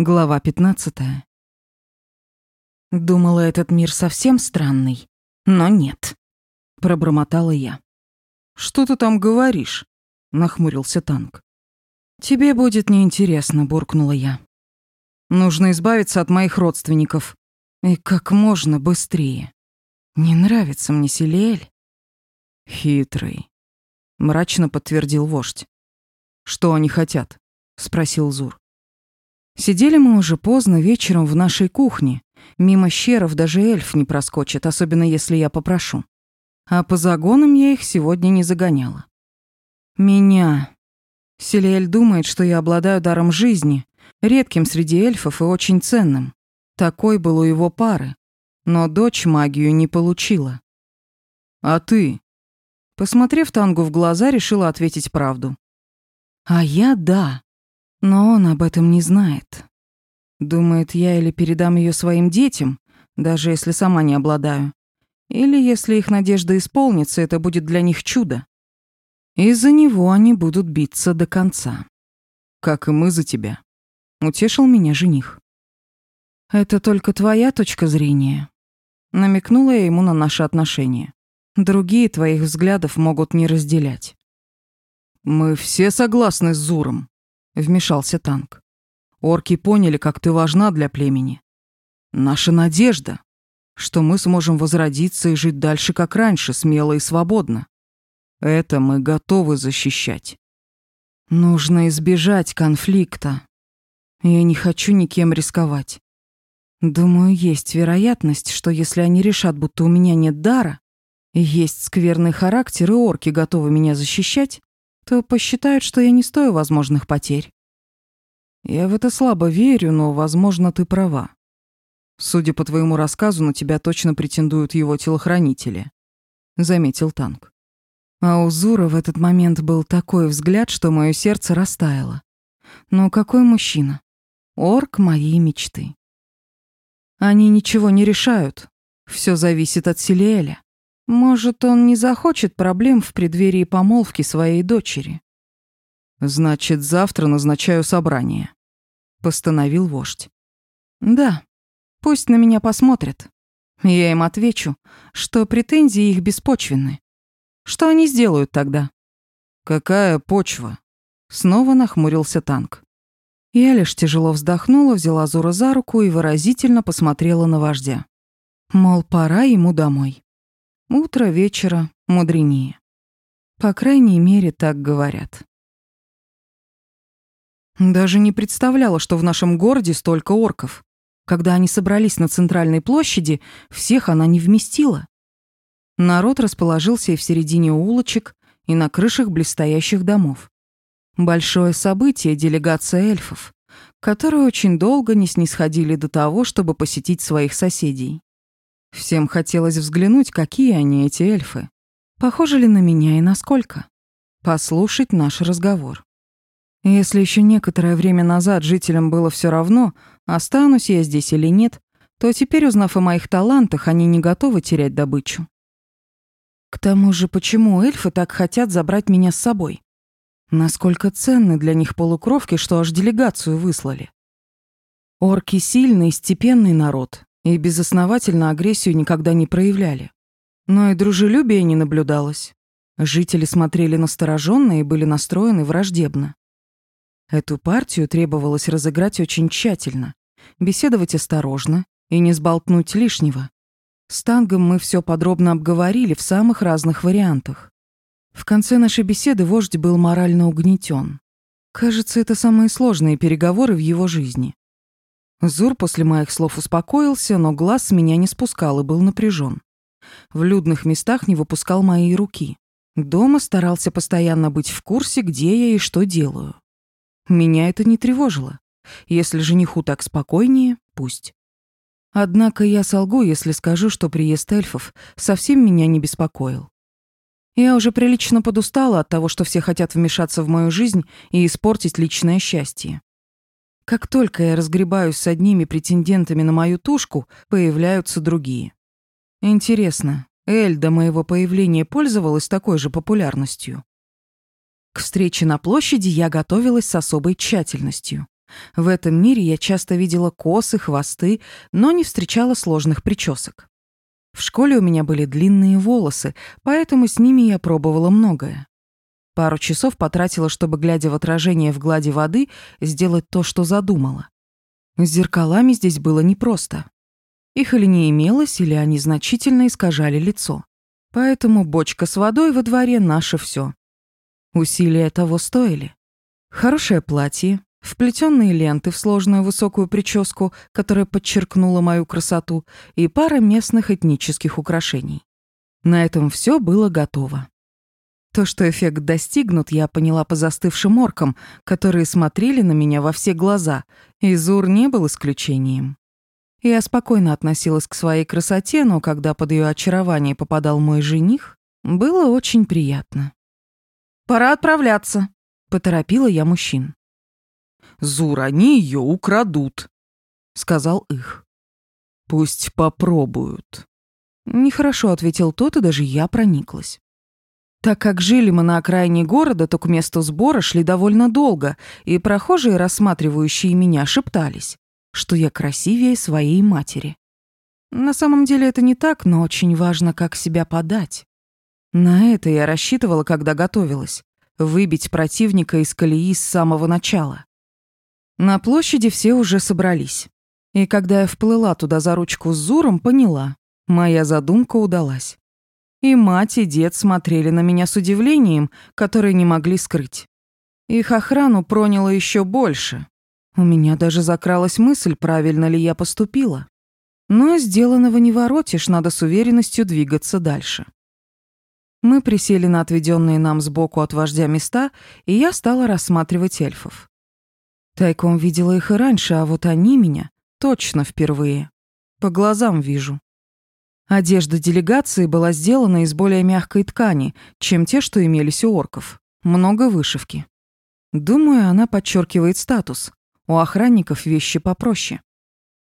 Глава 15. Думала, этот мир совсем странный, но нет, пробормотала я. Что ты там говоришь? нахмурился танк. Тебе будет неинтересно, буркнула я. Нужно избавиться от моих родственников и как можно быстрее. Не нравится мне Селель. Хитрый, мрачно подтвердил вождь. Что они хотят? спросил Зур. Сидели мы уже поздно вечером в нашей кухне. Мимо щеров даже эльф не проскочит, особенно если я попрошу. А по загонам я их сегодня не загоняла. Меня. Селиэль думает, что я обладаю даром жизни, редким среди эльфов и очень ценным. Такой был у его пары. Но дочь магию не получила. «А ты?» Посмотрев Тангу в глаза, решила ответить правду. «А я да. Но он об этом не знает. Думает, я или передам ее своим детям, даже если сама не обладаю, или если их надежда исполнится, это будет для них чудо. Из-за него они будут биться до конца. Как и мы за тебя. Утешил меня жених. Это только твоя точка зрения. Намекнула я ему на наши отношения. Другие твоих взглядов могут не разделять. Мы все согласны с Зуром вмешался танк. Орки поняли, как ты важна для племени. Наша надежда, что мы сможем возродиться и жить дальше, как раньше, смело и свободно. Это мы готовы защищать. Нужно избежать конфликта. Я не хочу никем рисковать. Думаю, есть вероятность, что если они решат, будто у меня нет дара, есть скверный характер, и орки готовы меня защищать, то посчитают, что я не стою возможных потерь. Я в это слабо верю, но, возможно, ты права. Судя по твоему рассказу, на тебя точно претендуют его телохранители, заметил танк. А у Зура в этот момент был такой взгляд, что мое сердце растаяло. Но какой мужчина? Орк моей мечты. Они ничего не решают. Все зависит от Силиэля. Может, он не захочет проблем в преддверии помолвки своей дочери. Значит, завтра назначаю собрание, постановил вождь. Да. Пусть на меня посмотрят. Я им отвечу, что претензии их беспочвенны. Что они сделают тогда? Какая почва? Снова нахмурился танк. Я лишь тяжело вздохнула, взяла Зура за руку и выразительно посмотрела на вождя. Мол, пора ему домой. Утро вечера мудренее. По крайней мере, так говорят. Даже не представляла, что в нашем городе столько орков. Когда они собрались на центральной площади, всех она не вместила. Народ расположился и в середине улочек, и на крышах блестящих домов. Большое событие — делегация эльфов, которые очень долго не снисходили до того, чтобы посетить своих соседей. Всем хотелось взглянуть, какие они, эти эльфы. Похожи ли на меня и насколько? Послушать наш разговор. Если еще некоторое время назад жителям было все равно, останусь я здесь или нет, то теперь, узнав о моих талантах, они не готовы терять добычу. К тому же, почему эльфы так хотят забрать меня с собой? Насколько ценны для них полукровки, что аж делегацию выслали? Орки — сильный, степенный народ, и безосновательно агрессию никогда не проявляли. Но и дружелюбия не наблюдалось. Жители смотрели настороженно и были настроены враждебно. Эту партию требовалось разыграть очень тщательно, беседовать осторожно и не сболтнуть лишнего. С Тангом мы все подробно обговорили в самых разных вариантах. В конце нашей беседы вождь был морально угнетен. Кажется, это самые сложные переговоры в его жизни. Зур после моих слов успокоился, но глаз меня не спускал и был напряжен. В людных местах не выпускал мои руки. Дома старался постоянно быть в курсе, где я и что делаю. Меня это не тревожило. Если жениху так спокойнее, пусть. Однако я солгу, если скажу, что приезд эльфов совсем меня не беспокоил. Я уже прилично подустала от того, что все хотят вмешаться в мою жизнь и испортить личное счастье. Как только я разгребаюсь с одними претендентами на мою тушку, появляются другие. Интересно, Эль до моего появления пользовалась такой же популярностью? К встрече на площади я готовилась с особой тщательностью. В этом мире я часто видела косы, хвосты, но не встречала сложных причесок. В школе у меня были длинные волосы, поэтому с ними я пробовала многое. Пару часов потратила, чтобы, глядя в отражение в глади воды, сделать то, что задумала. С зеркалами здесь было непросто. Их или не имелось, или они значительно искажали лицо. Поэтому бочка с водой во дворе — наше все. Усилия того стоили. Хорошее платье, вплетенные ленты в сложную высокую прическу, которая подчеркнула мою красоту, и пара местных этнических украшений. На этом все было готово. То, что эффект достигнут, я поняла по застывшим оркам, которые смотрели на меня во все глаза, и Зур не был исключением. Я спокойно относилась к своей красоте, но когда под ее очарование попадал мой жених, было очень приятно. «Пора отправляться», — поторопила я мужчин. «Зур, они ее украдут», — сказал их. «Пусть попробуют». Нехорошо ответил тот, и даже я прониклась. Так как жили мы на окраине города, то к месту сбора шли довольно долго, и прохожие, рассматривающие меня, шептались, что я красивее своей матери. На самом деле это не так, но очень важно, как себя подать. На это я рассчитывала, когда готовилась. Выбить противника из колеи с самого начала. На площади все уже собрались. И когда я вплыла туда за ручку с Зуром, поняла, моя задумка удалась и мать, и дед смотрели на меня с удивлением, которое не могли скрыть. Их охрану проняло еще больше. У меня даже закралась мысль, правильно ли я поступила. Но сделанного не воротишь, надо с уверенностью двигаться дальше. Мы присели на отведенные нам сбоку от вождя места, и я стала рассматривать эльфов. Тайком видела их и раньше, а вот они меня точно впервые. По глазам вижу. Одежда делегации была сделана из более мягкой ткани, чем те, что имелись у орков. Много вышивки. Думаю, она подчеркивает статус. У охранников вещи попроще.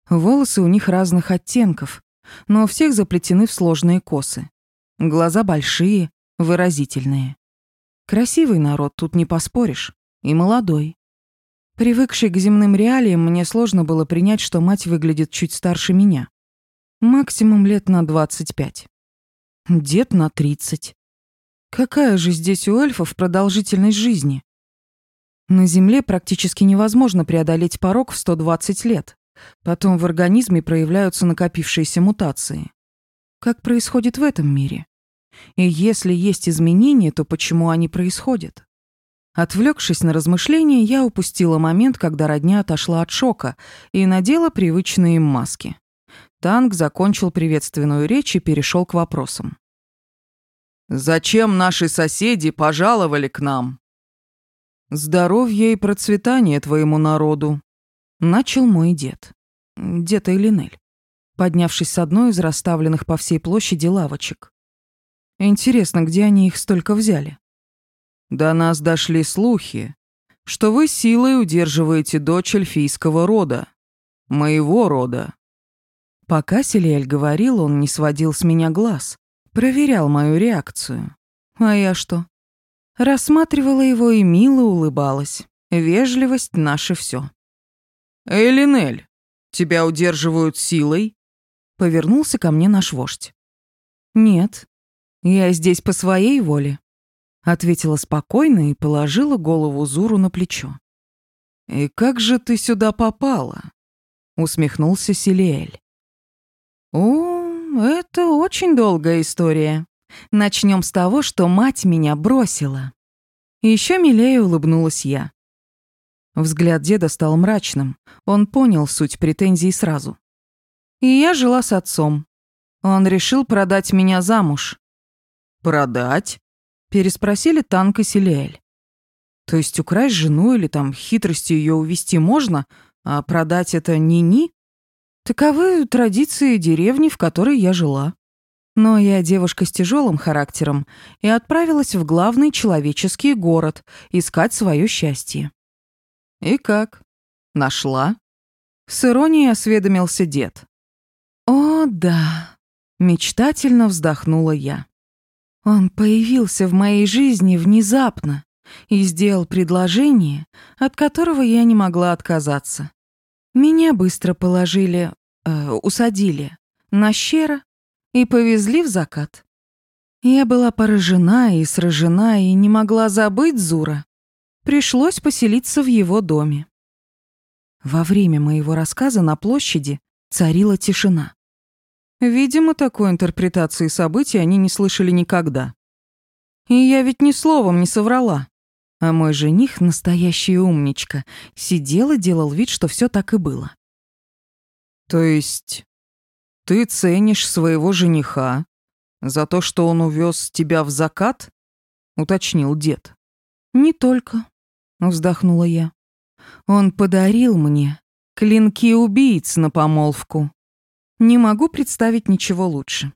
Волосы у них разных оттенков, но у всех заплетены в сложные косы. Глаза большие, выразительные. Красивый народ, тут не поспоришь. И молодой. Привыкший к земным реалиям, мне сложно было принять, что мать выглядит чуть старше меня. Максимум лет на 25. Дед на 30. Какая же здесь у эльфов продолжительность жизни? На Земле практически невозможно преодолеть порог в 120 лет. Потом в организме проявляются накопившиеся мутации. Как происходит в этом мире? И если есть изменения, то почему они происходят? Отвлекшись на размышления, я упустила момент, когда родня отошла от шока и надела привычные им маски. Танк закончил приветственную речь и перешел к вопросам. «Зачем наши соседи пожаловали к нам?» «Здоровье и процветание твоему народу», — начал мой дед. Дед Элинель, поднявшись с одной из расставленных по всей площади лавочек. «Интересно, где они их столько взяли?» «До нас дошли слухи, что вы силой удерживаете дочь эльфийского рода, моего рода», Пока Селиэль говорил, он не сводил с меня глаз, проверял мою реакцию. А я что? Рассматривала его и мило улыбалась. Вежливость — наше все. «Элинель, тебя удерживают силой?» Повернулся ко мне наш вождь. «Нет, я здесь по своей воле», — ответила спокойно и положила голову Зуру на плечо. «И как же ты сюда попала?» — усмехнулся Силиэль. О, это очень долгая история. Начнем с того, что мать меня бросила. Еще милее улыбнулась я. Взгляд деда стал мрачным. Он понял суть претензий сразу. И я жила с отцом. Он решил продать меня замуж. «Продать?» – переспросили Танк и Селиэль. «То есть украсть жену или там хитростью ее увести можно, а продать это не-ни?» Таковы традиции деревни, в которой я жила. Но я девушка с тяжелым характером и отправилась в главный человеческий город искать свое счастье. «И как? Нашла?» С иронией осведомился дед. «О, да!» — мечтательно вздохнула я. Он появился в моей жизни внезапно и сделал предложение, от которого я не могла отказаться. Меня быстро положили Э, усадили на щера и повезли в закат. Я была поражена и сражена и не могла забыть Зура. Пришлось поселиться в его доме. Во время моего рассказа на площади царила тишина. Видимо, такой интерпретации событий они не слышали никогда. И я ведь ни словом не соврала. А мой жених, настоящая умничка, сидел и делал вид, что все так и было. То есть ты ценишь своего жениха за то, что он увез тебя в закат? Уточнил дед. Не только, вздохнула я. Он подарил мне клинки убийц на помолвку. Не могу представить ничего лучше.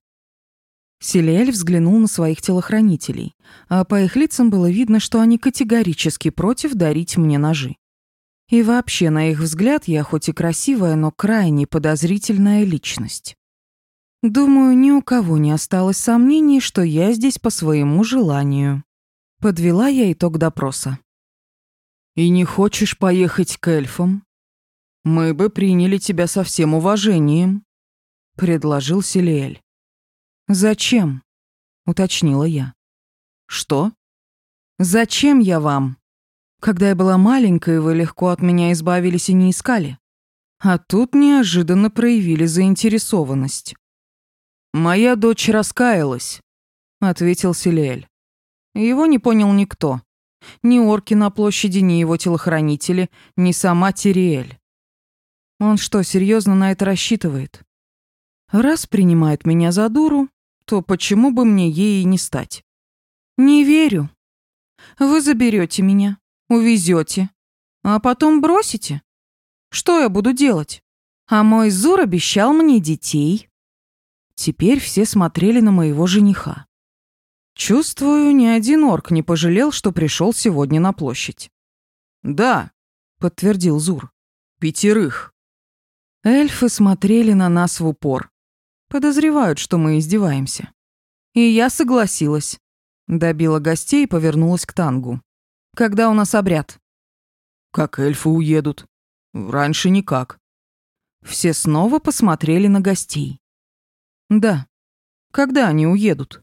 Селиэль взглянул на своих телохранителей, а по их лицам было видно, что они категорически против дарить мне ножи. И вообще, на их взгляд, я хоть и красивая, но крайне подозрительная личность. Думаю, ни у кого не осталось сомнений, что я здесь по своему желанию. Подвела я итог допроса. «И не хочешь поехать к эльфам? Мы бы приняли тебя со всем уважением», — предложил Селиэль. «Зачем?» — уточнила я. «Что?» «Зачем я вам?» Когда я была маленькой, вы легко от меня избавились и не искали. А тут неожиданно проявили заинтересованность. «Моя дочь раскаялась», — ответил Селиэль. Его не понял никто. Ни орки на площади, ни его телохранители, ни сама Тириэль. Он что, серьезно на это рассчитывает? Раз принимает меня за дуру, то почему бы мне ей и не стать? Не верю. Вы заберете меня увезете, а потом бросите. Что я буду делать? А мой Зур обещал мне детей. Теперь все смотрели на моего жениха. Чувствую, ни один орк не пожалел, что пришел сегодня на площадь. Да, подтвердил Зур. Пятерых. Эльфы смотрели на нас в упор. Подозревают, что мы издеваемся. И я согласилась. Добила гостей и повернулась к Тангу когда у нас обряд?» «Как эльфы уедут. Раньше никак». Все снова посмотрели на гостей. «Да. Когда они уедут?»